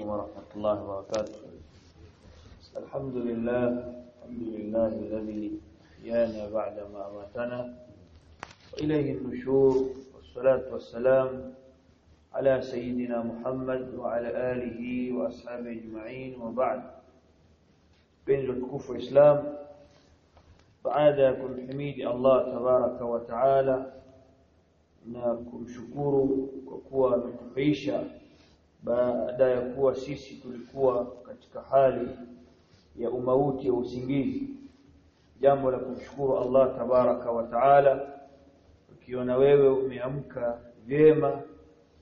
عليكم ورحمة الله وبركاته. الحمد لله الحمد لله الذي أحيانا بعدما أماتنا وإليه النشور والصلاة والسلام على سيدنا محمد وعلى آله وأصحابه أجمعين. وبعد بين الكفر إسلام baada ya kumhimidi Allah tabaraka wa taala na kumshukuru kwa kuwa baada ya kuwa sisi tulikuwa katika hali ya umauti ya usingizi. Jambo la kumshukuru Allah tabaraka wa taala ukiona wewe umeamka vyema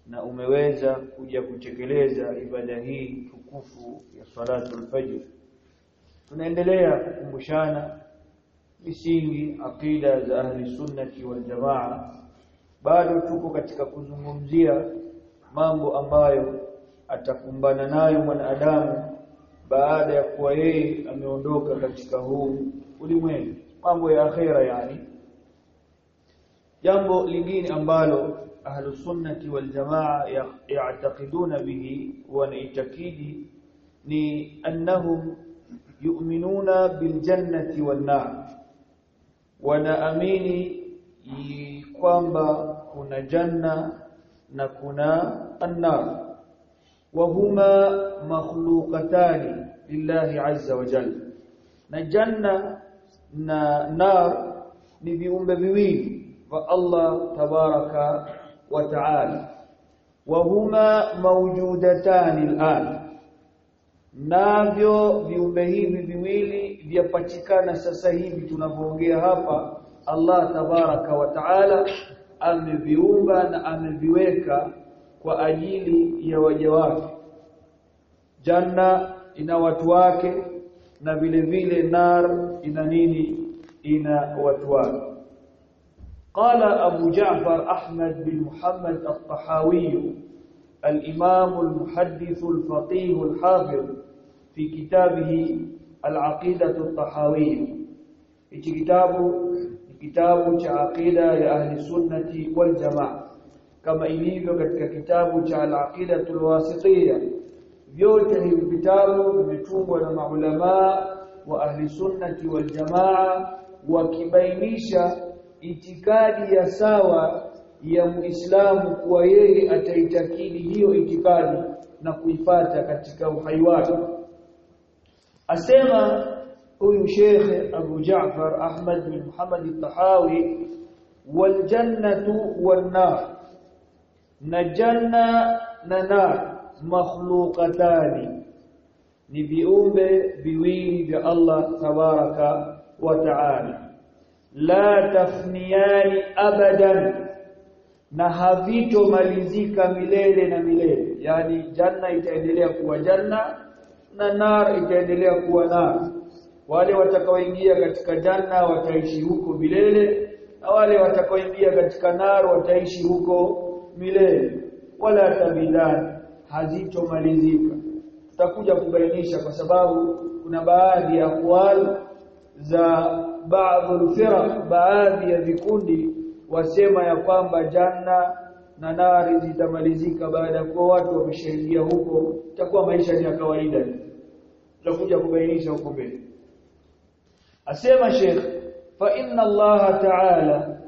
na umeweza kuja kutekeleza ibada hii tukufu ya salatu al-fajr tunaendelea kukumbushana misingi akida za ahli sunnati wal jamaa. Bado tuko katika kuzungumzia mambo ambayo atakumbana nayo mwanadamu baada ya kuwa yeye ameondoka katika huu ulimwengu. Mambo ya akhera yani. Jambo lingine ambalo ahlu sunnati wal jamaa ya'taqiduna bihi wanaitakidi ni annahum yu'minuna bil jannati wan nar. Wanaamini kwamba kuna janna na kuna annar wa مخلوقتان makhluqatani lillahi وجل na janna na nar ni viumbe viwili wa Allah tabaraka wa taala. Wa huma mawjudatani al'an. Navyo viumbe hivi viwili vyapatikana sasa hivi tunavyoongea hapa. Allah tabaraka wa taala ameviumba na ameviweka kwa ajili ya waja wake janna ina watu wake na vile vile nar ina nini ina watu wake قال أبو جعفر أحمد بن محمد الطحاوي الإمام المحدث الفقيه الحافظ في كتابه العقيدة الطحاوية في كتابه كتاب عقيدة لأهل السنة والجماعة kama ilivyo katika kitabu cha al-aqidatul wasitiyya. Vyote hivi vitabu vimetungwa na maulama wa ahli sunnati wal jamaa wakibainisha itikadi ya sawa ya muislamu kuwa yeye ataitakidi hiyo itikadi na kuifata katika uhai wake. Asema huyu shekhe Abu jafar Ahmad bin Muhammad al-Tahawi wal jannatu wan nar na janna na nar makhluqatani. Ni viumbe viwili vya Allah tabaraka wa ta'ala. La tafniyani abadan. Na havitomalizika milele na milele. Yani janna itaendelea kuwa janna na nar itaendelea kuwa nar. Wale watakaoingia katika janna wataishi huko milele na wale watakaoingia katika nar wataishi huko milele wala tabidan hazitomalizika tutakuja kubainisha kwa sababu kuna baadhi ya aqwal za baadhi firaq baadhi ya vikundi wasema ya kwamba janna na nari zitamalizika baada kwa watu wameshaingia huko. Itakuwa maisha ni ya kawaida. Tutakuja kubainisha huko mbele. Asema Sheikh fa inna Allah ta'ala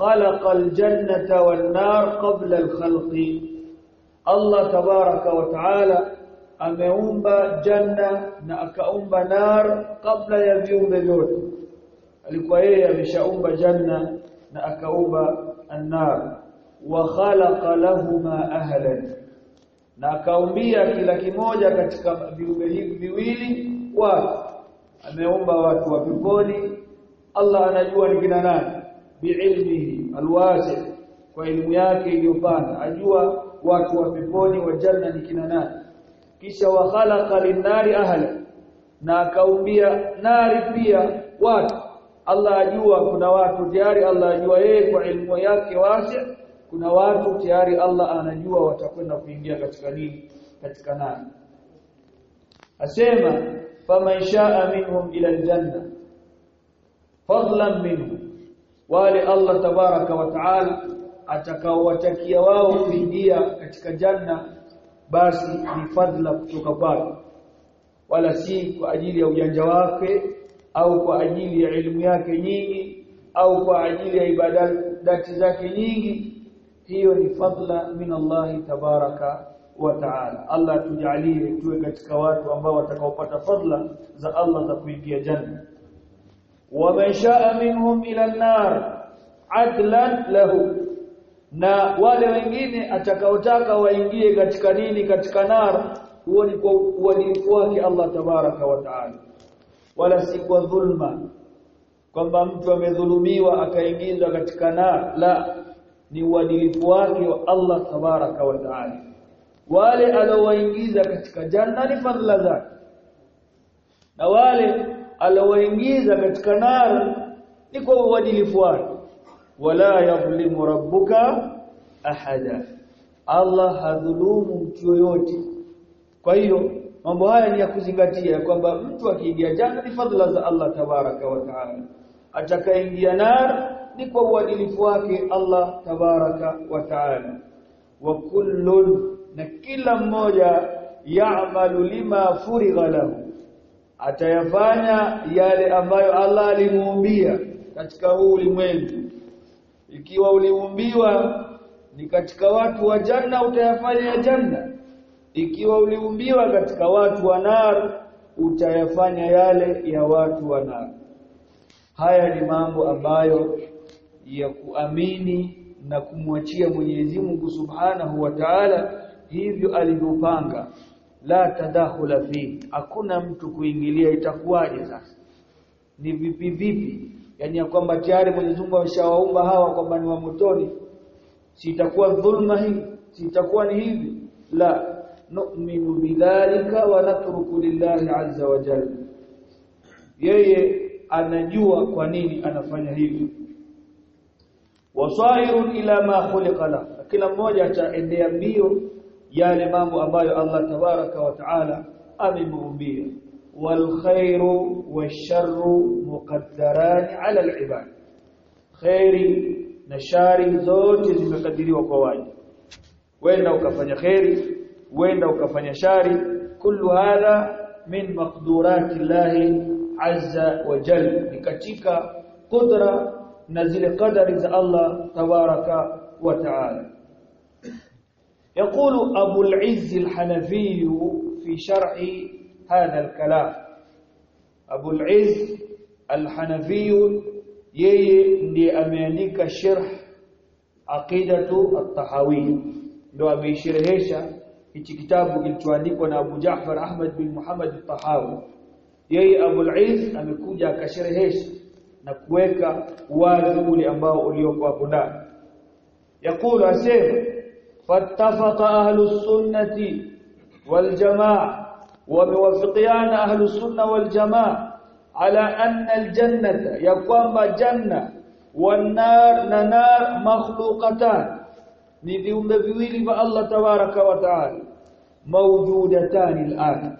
khalaqa الجنة والنار قبل الخلق. Allah tabaraka wa ta'ala ameumba janna na akaumba nar kabla ya viumbe vyote alikuwa yeye ameshaumba janna na akaumba an-nar wa khalaqa lahuma ahlan na akaumbia kila kimoja katika viumbe hivi viwili watu ameumba watu wa peponi Allah anajua ni kina nani biilmihi alwasi kwa elimu yake iliyopana ajua watu wa peponi wa janna ni kina nani. Kisha wa khalaqa lin-nari ahla. Na akaumbia nari pia watu. Allah ajua kuna watu tayari Allah ajua yeye kwa elimu yake wasi kuna watu tayari Allah anajua watakwenda kuingia katika nini katika nani asema faman minhum ila aljanna fadlan minhu wale Allah tabaraka wa taala atakaowatakia wao kuingia katika janna basi ni fadhila kutoka kwake. Wala si kwa ajili ya ujanja wake au kwa ajili ya elimu yake nyingi au kwa ajili ya ibadati zake nyingi. Hiyo ni fadla min Allah tabaraka wa taala. Allah tujalie tuwe katika watu ambao watakaopata fadla za Allah za kuingia janna man shaa minhum ila an-nar adlan lahu. Na wale wengine atakaotaka waingie katika nini katika nar huo ni kwa uadilifu wake Allah tabaraka wa taala. Wala si kwa dhulma kwamba mtu amedhulumiwa akaingizwa katika nar. La ni uadilifu wake wa Allah tabaraka wa taala. Wale aliowaingiza katika janna ni fadhila zake. Na wale aliowaingiza katika nar ni kwa uadilifu wake. Wala yadhlimu rabbuka ahada. Allah hadhulumu mtu yoyote. Kwa hiyo mambo haya ni ya kuzingatia kwamba mtu akiingia janna ni fadhila za Allah tabaraka wa taala. Atakayeingia nar ni kwa uadilifu wake Allah tabaraka wa taala. Wa kullun na kila mmoja ya'malu lima furigha lahu atayafanya yale ambayo Allah alimuumbia katika huu ulimwengu. Ikiwa uliumbiwa ni katika watu wa janna utayafanya ya janna. Ikiwa uliumbiwa katika watu wa nar utayafanya yale ya watu wa nar. Haya ni mambo ambayo ya kuamini na kumwachia Mwenyezi Mungu Subhanahu wa Ta'ala hivyo alivyopanga la tadakhula fi. Hakuna mtu kuingilia itakuwaje sasa? Ni vipi vipi? Yani ya kwamba tayari Mwenyezi Mungu ameshawaumba hawa kwamba ni wa motoni. Si itakuwa dhulma hii? Si itakuwa ni hivi? La nu'minu bidhalika wa natruku lillahi azza wa jalla. Yeye anajua kwa nini anafanya hivi. Wasairun ila ma khuliqa la kila mmoja ataendea mbio yale mambo ambayo Allah tabaraka wa taala amemuumbia wal khairu washarru muqaddaran ala al ibad. Khairi na shari zote zimekadiriwa kwa waja wenda ukafanya khairi wenda ukafanya shari kullu hadha min maqdurati llahi azza wa jalla ni katika qudra na zile qadari za Allah tabaraka wa taala يقول أبو العز الحنفي في شرح هذا الكلام أبو العز الحنفي yeye ndiye ameandika sharh aqidatu at-tahawiyya ndio ameisherehesha hichi kitabu kilichoandikwa na Abu Ja'far Ahmad bin Muhammad at-Tahawi yeye Abu al-Izz amekuja akasherehesha na kuweka wazi ule ambao uliokuwa hapo ndani yakulu asema fattafaqa ahlus sunnati wal jamaa wamewafikiana ahlus sunna wal jamaa ala anna aljannata ya kwamba janna wan nar na nar makhluqatan ni viumbe viwili vya Allah tabaraka wa taala. Mawjudatan al'an.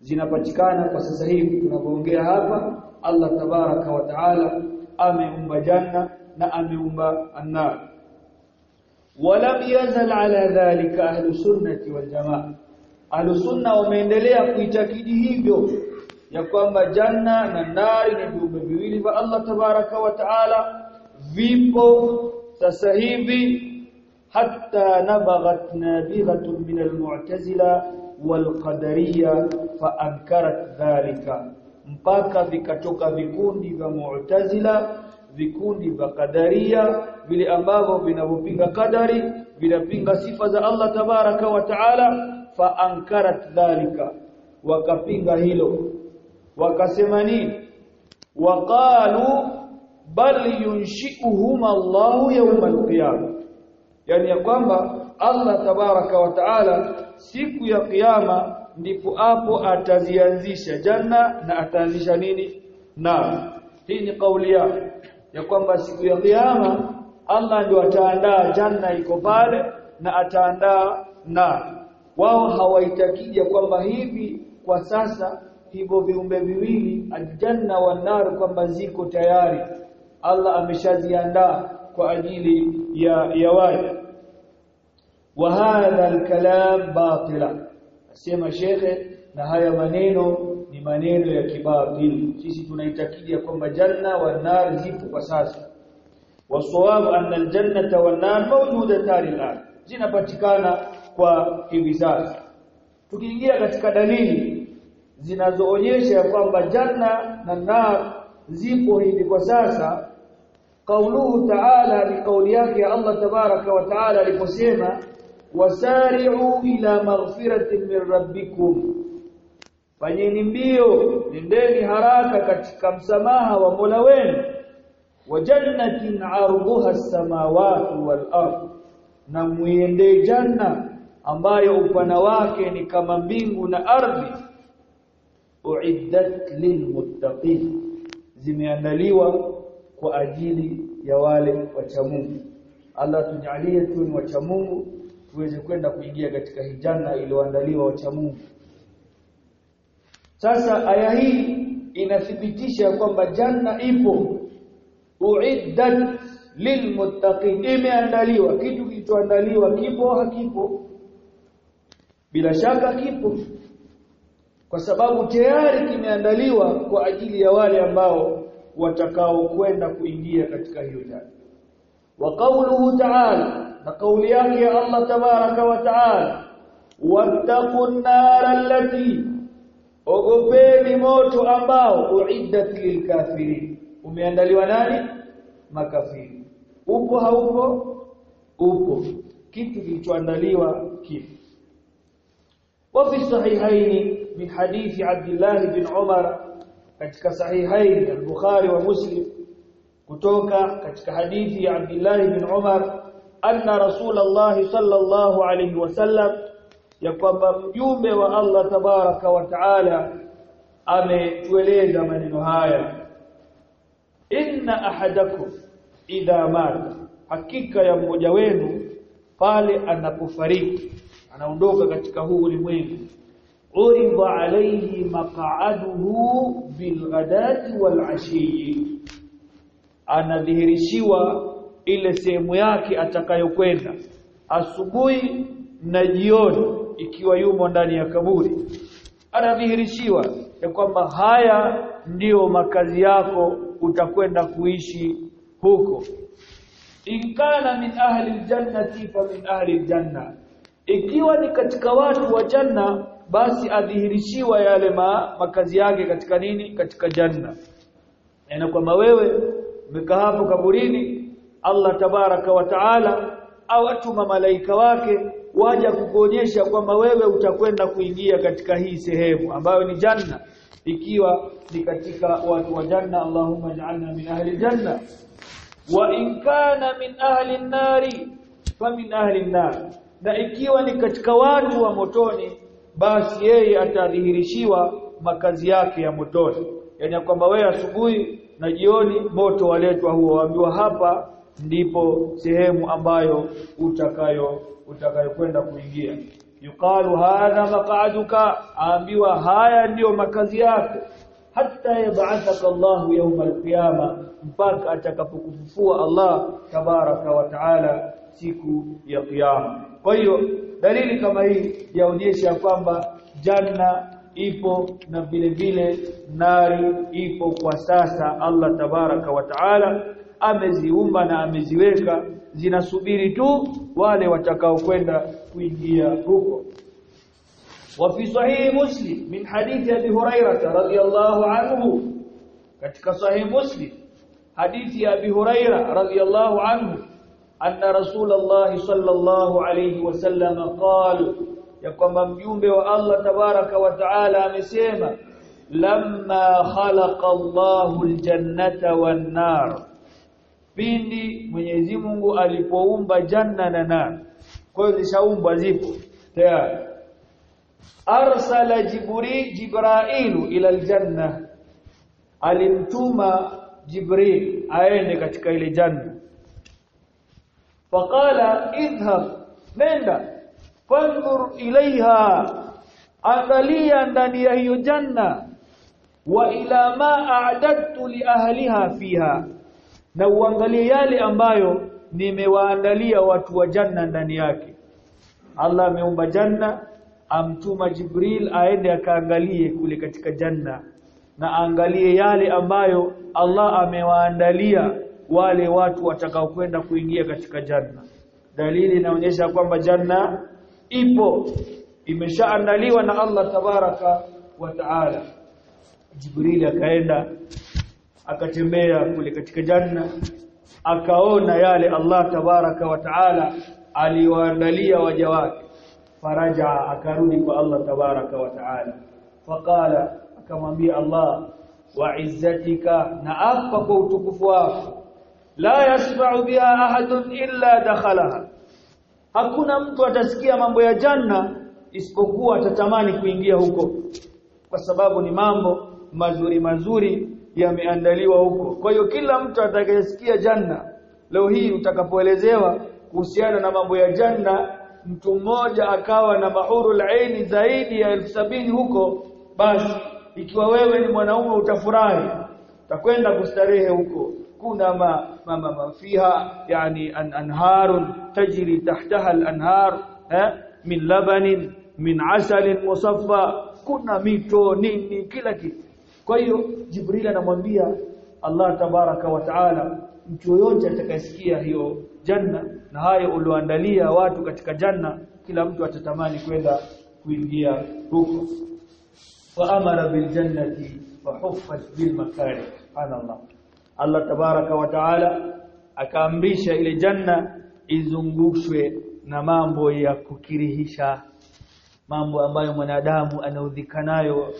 Zinapatikana kwa sasa hivi tunapoongea hapa. Allah tabaraka wa taala ameumba janna na ameumba an-nar walam yazal ala dhalika ahlu sunnati wal jamaa. Ahlu sunna wameendelea kuitakidi hivyo ya kwamba janna na nari ni viumbe viwili vya Allah tabaraka wa taala vipo sasa hivi hatta nabaghat nabighatun min almu'tazila walqadariyya fa ankarat dhalika mpaka vikatoka vikundi vya mu'tazila vikundi vya kadaria vile ambavyo vinavyopinga kadari vinapinga sifa za Allah tabaraka wa taala fa ankarat dhalika wakapinga hilo. Wakasema nini? Waqalu bal yunshi'uhum Allah yawm al-qiyamah yani ya kwamba Allah tabaraka wa taala siku ya kiyama ndipo hapo atazianzisha janna na ataanzisha nini? Na hii ni kauli yao ya kwamba siku ya kiyama Allah ndio ataandaa janna iko pale na ataandaa na. Wao hawaitakija kwamba hivi kwa sasa hivyo viumbe viwili aljanna wa nar kwamba ziko tayari. Allah ameshaziandaa kwa ajili ya ya waja wa hadha alkalam batila. Asema shekhe na haya maneno maneno ya kibatil. Sisi tunaitakidi kwamba janna wa nar zipo kwa sasa. Wasawabu anna aljannata wan nar mawjudatan al'an zinapatikana kwa hivi sasa. Tukiingia katika dalili zinazoonyesha ya kwamba janna na nar zipo hivi kwa sasa kauluhu ta'ala ni kauli yake ya Allah tabaraka wa ta'ala aliposema wasari'u ila maghfiratin min rabbikum fanyeni mbio nendeni haraka katika msamaha wa Mola wenu. Wa jannatin 'arduha as-samawati wal ard na muende janna ambayo upana wake ni kama mbingu na ardhi. Uiddat lilmuttaqin zimeandaliwa kwa ajili ya wale wacha Mungu. Allah tujalie tu ni wacha Mungu tuweze kwenda kuingia katika hii janna iliyoandaliwa wacha Mungu sasa aya hii inathibitisha kwamba janna ipo. Uiddat lilmuttaqin. Imeandaliwa. Kitu kilichoandaliwa kipo hakipo? Bila shaka kipo. Kwa sababu tayari kimeandaliwa kwa ajili ya wale ambao watakao kwenda kuingia katika hiyo janna. Wa qawluhu ta'ala na kauli yake ya Allah tabaraka wa ta'ala wattaqun nar allati ogopeni moto ambao uiddat lilkafirin umeandaliwa nani makafiri upo haupo upo kitu kilichoandaliwa kipo وفي الصحيحين من حديث عبد الله بن عمر katika sahihain al-Bukhari wa Muslim kutoka katika hadithi ya Abdullah ibn Umar anna Rasulullah sallallahu alayhi wasallam ya kwamba mjumbe wa Allah tabaraka wa taala ametueleza maneno haya. Inna ahadakum idha mata hakika ya mmoja wenu pale anapofariki anaondoka katika huu ulimwengu. Uridha alayhi maq'aduhu bilghadati walashi anadhihirishiwa ile sehemu yake atakayokwenda asubuhi na jioni ikiwa yumo ndani ya kaburi. Anadhihirishiwa ya kwamba haya ndiyo makazi yako utakwenda kuishi huko. In kana min ahli aljannati fa min ahli aljanna. Ikiwa ni katika watu wa janna basi adhihirishiwa yale ma, makazi yake katika nini? Katika janna. Na kwamba wewe umekaa hapo kaburini Allah tabaraka wa taala awatuma malaika wake waja kukuonyesha kwamba wewe utakwenda kuingia katika hii sehemu ambayo ni janna. Ikiwa ni katika watu wa janna Allahumma ij'alna min ahli janna. Wa in kana min ahli an-nari fa min ahli an-nar. Na ikiwa ni katika watu wa motoni basi yeye atadhihirishiwa makazi yake ya motoni. Yani kwamba wewe asubuhi na jioni moto waletwa huo. Waambiwa hapa ndipo sehemu ambayo utakayo utakayokwenda kuingia. Yuqalu hadha maq'aduka aambiwa haya ndiyo makazi yako. Hatta yab'athaka Allahu yawm al-qiyama mpaka atakapokufufua Allah tabaraka wa taala siku ya kiyama kwa hiyo dalili kama hii yaonyesha kwamba janna ipo na vile vile nari ipo kwa sasa Allah tabaraka wa taala ameziumba na ameziweka zinasubiri tu wale watakao kwenda kuingia huko وفي صحيح مسلم من حديث ابي هريره رضي الله عنه ketika sahih muslim hadithi ya abi huraira radhiyallahu anhu anna rasulullah sallallahu alayhi wasallam qala ya kwamba mjumbe wa Allah tabaraka wa taala amesema lamma khalaqa Allahu aljannata wan nar pindi Mwenyezi Mungu alipoumba janna na nar. Kwa hiyo zishaumbwa zipo. Tayari. Arsala jibril jibrailu ila aljanna. Alimtuma jibril aende katika ile janna. Faqala idhhab nenda fanzur ilaiha angalia ndani ya hiyo janna. Wa ila ma a'dadtu li ahliha fiha na uangalie yale ambayo nimewaandalia watu wa janna ndani yake. Allah ameumba janna amtuma Jibril aende akaangalie kule katika janna na angalie yale ambayo Allah amewaandalia wale watu watakaokwenda kuingia katika janna. Dalili inaonyesha kwamba janna ipo imeshaandaliwa na Allah tabaraka wa taala. Jibril akaenda akatembea kule katika janna akaona yale Allah tabaraka wa taala aliwaandalia waja wake. Faraja akarudi kwa Allah tabaraka wa taala. Faqala akamwambia Allah wa izzatika na apa kwa utukufu wako. La yasma'u biha ahadun illa dakhalaha. Hakuna mtu atasikia mambo ya janna isipokuwa atatamani kuingia huko. Kwa sababu ni mambo mazuri mazuri yameandaliwa huko. Kwa hiyo kila mtu atakayesikia janna leo hii utakapoelezewa kuhusiana na mambo ya janna mtu mmoja akawa na mahurul aini zaidi ya elfu sabini huko basi ikiwa wewe ni mwanaume utafurahi. Utakwenda kustarehe huko. Kuna ma, ma, ma, ma fiha yani an, anharun tajri tahtaha al-anhar eh, min labanin min asalin musaffa. Kuna mito nini kila kitu kwa hiyo Jibril anamwambia Allah tabaraka wa taala mtu yoyote atakayesikia hiyo janna na hayo ulioandalia watu katika janna kila mtu atatamani kwenda kuingia huko. Wa amara bil jannati wa huffat bil makari subhanallah. Allah tabaraka wa taala akaamrisha ile janna izungushwe na mambo ya kukirihisha mambo ambayo mwanadamu anaudhika nayo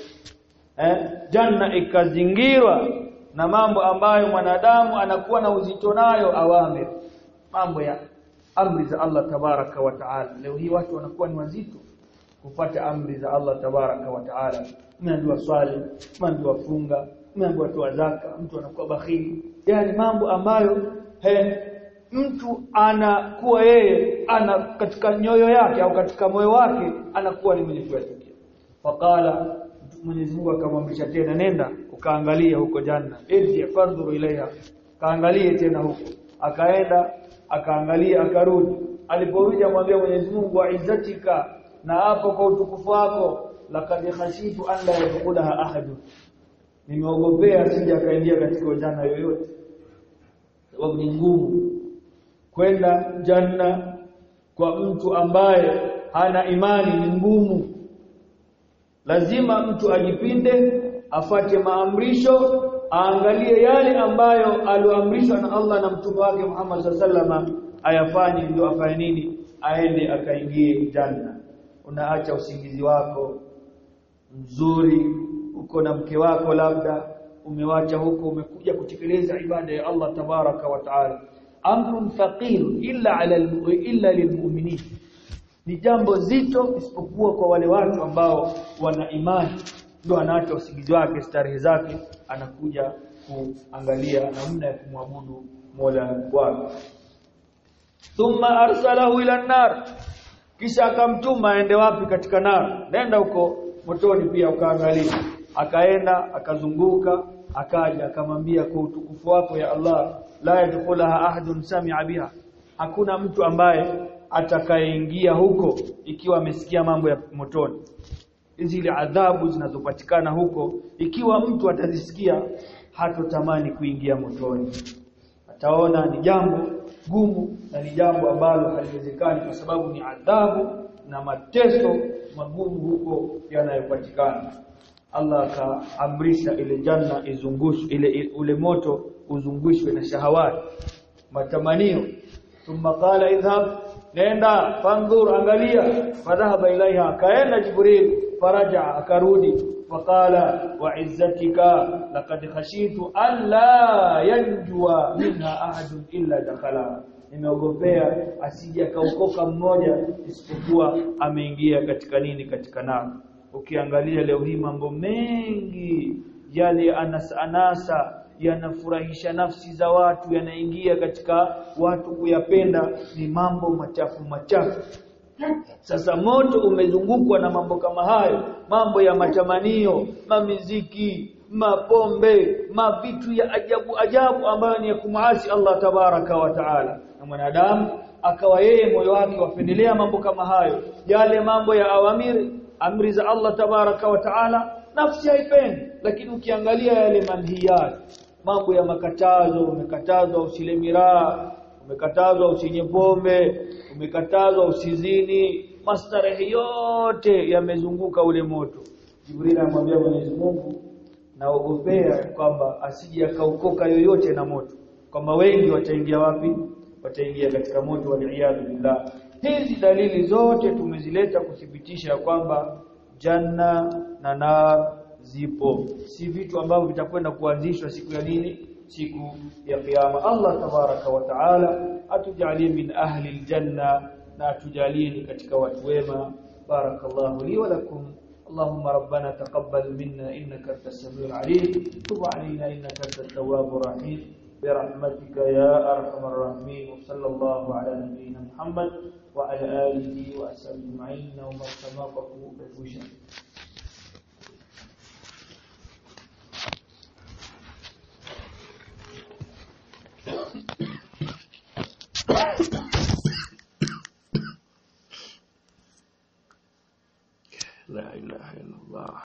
eh? Janna ikazingirwa na mambo ambayo mwanadamu anakuwa na uzito nayo awamir. Mambo ya amri za Allah tabaraka wa taala. Leo hii watu wanakuwa ni wazito kupata amri za Allah tabaraka wa taala. Umeambiwa swali umeambiwa funga umeambiwa toa zaka mtu anakuwa bakhili. Yani mambo ambayo he, mtu anakuwa yeye ana katika nyoyo yake au katika moyo wake anakuwa ni mwenye faqala Mwenyezi Mungu akamwamrisha tena nenda ukaangalia huko janna irji fardhu ilaiha. Kaangalie tena huko. Akaenda akaangalia akarudi. Aliporudi amwambia Mwenyezi Mungu wa na hapo kwa utukufu wako laqad khashitu an la yadkhulaha ahadun. Nimeogopea sija kaingia katika janna yoyote. Sababu ni ngumu kwenda janna kwa mtu ambaye hana imani ni ngumu lazima mtu ajipinde afate maamrisho aangalie yale ambayo alioamrishwa na Allah na mtume wake Muhammad sallama ayafanye ndio afanye nini? Aende akaingie janna. Unaacha usingizi wako mzuri uko na mke wako labda umewacha huko umekuja kutekeleza ibada ya Allah tabaraka wa taala. Amrun thaqil illa ala illa lilmu'minin ni jambo zito isipokuwa kwa wale watu ambao wana imani. Ndio anaacha usingizi wake starehe zake anakuja kuangalia namna ya kumwabudu Mola wake. Thumma arsalahu ila nar kisha akamtuma aende wapi katika nar? Nenda huko motoni pia ukaangalia akaenda akazunguka akaja akamwambia kwa utukufu wako ya Allah la yadkhulaha ahadun sami'a biha. Hakuna mtu ambaye atakayeingia huko ikiwa amesikia mambo ya motoni. Zile adhabu zinazopatikana huko ikiwa mtu atazisikia hatotamani kuingia motoni. Ataona ni jambo gumu na ni jambo ambalo haliwezekani kwa sababu ni adhabu na mateso magumu huko yanayopatikana. Allah akaamrisha ile janna izungushwe ile ule moto uzungushwe na shahawati matamanio. Thumma qala idhhab nenda fandhur angalia. Fadhahaba ilaiha kaenda jibril faraja akarudi. Faqala wa izzatika laqad khashitu alla la yanjua minha ahadun illa dakhala. Nimeogopea asije akaokoka mmoja isipokuwa ameingia katika nini katika nao ukiangalia leo hii mambo mengi yale anasa, anasa yanafurahisha nafsi za watu yanaingia katika watu kuyapenda ni mambo machafu machafu. Sasa moto umezungukwa na mambo kama hayo mambo ya matamanio mamiziki mapombe mavitu ya ajabu ajabu ambayo ni ya kumuasi Allah tabaraka wa taala. Na mwanadamu akawa yeye moyo wake wapendelea mambo kama hayo yale mambo ya awamiri amri za Allah tabaraka wa taala nafsi haipendi. Lakini ukiangalia yale manhiyat mambo ya makatazo umekatazwa usile miraa umekatazwa usinye pombe umekatazwa usizini. Mastarehe yote yamezunguka ule moto. Jibril anamwambia Mwenyezi Mungu naogopea kwamba asije akaokoka yoyote na moto. Kwamba wengi wataingia wapi? Wataingia katika moto wa billah. Hizi dalili zote tumezileta kuthibitisha kwamba janna na nar zipo si vitu ambavyo vitakwenda kuanzishwa siku ya nini siku ya kiyama Allah tabaraka wa taala atujalie min ahli aljanna na atujalie katika watu wema barakallahu li wa lakum اللهم ربنا تقبل منا إنك أنت السميع العليم تب علينا إنك أنت التواب الرحيم برحمتك يا أرحم الراحمين وصلى الله على نبينا محمد وعلى آله وأصحابه أجمعين ومن تماقفوا بالبشر La ilaha illallah.